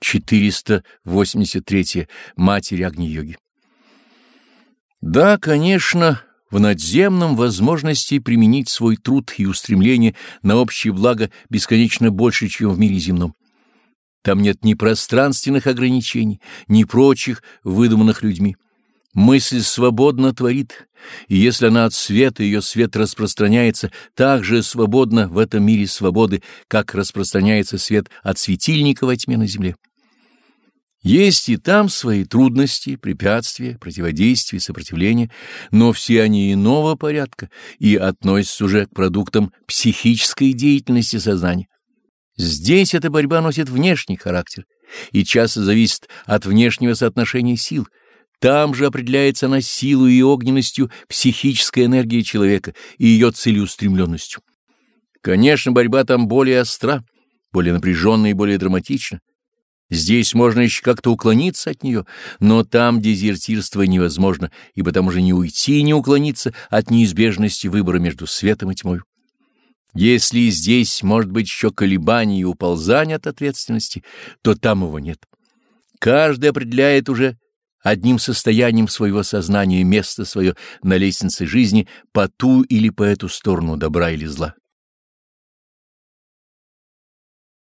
483. Матерь Агни-йоги. Да, конечно, в надземном возможности применить свой труд и устремление на общее благо бесконечно больше, чем в мире земном. Там нет ни пространственных ограничений, ни прочих, выдуманных людьми. Мысль свободно творит, и если она от света, ее свет распространяется так же свободно в этом мире свободы, как распространяется свет от светильника во тьме на земле. Есть и там свои трудности, препятствия, противодействия, сопротивления, но все они иного порядка и относятся уже к продуктам психической деятельности сознания. Здесь эта борьба носит внешний характер и часто зависит от внешнего соотношения сил. Там же определяется она силой и огненностью психической энергии человека и ее целеустремленностью. Конечно, борьба там более остра, более напряженная и более драматична. Здесь можно еще как-то уклониться от нее, но там дезертирство невозможно, ибо там уже не уйти и не уклониться от неизбежности выбора между светом и тьмой. Если здесь может быть еще колебание и уползание от ответственности, то там его нет. Каждый определяет уже одним состоянием своего сознания место свое на лестнице жизни по ту или по эту сторону добра или зла.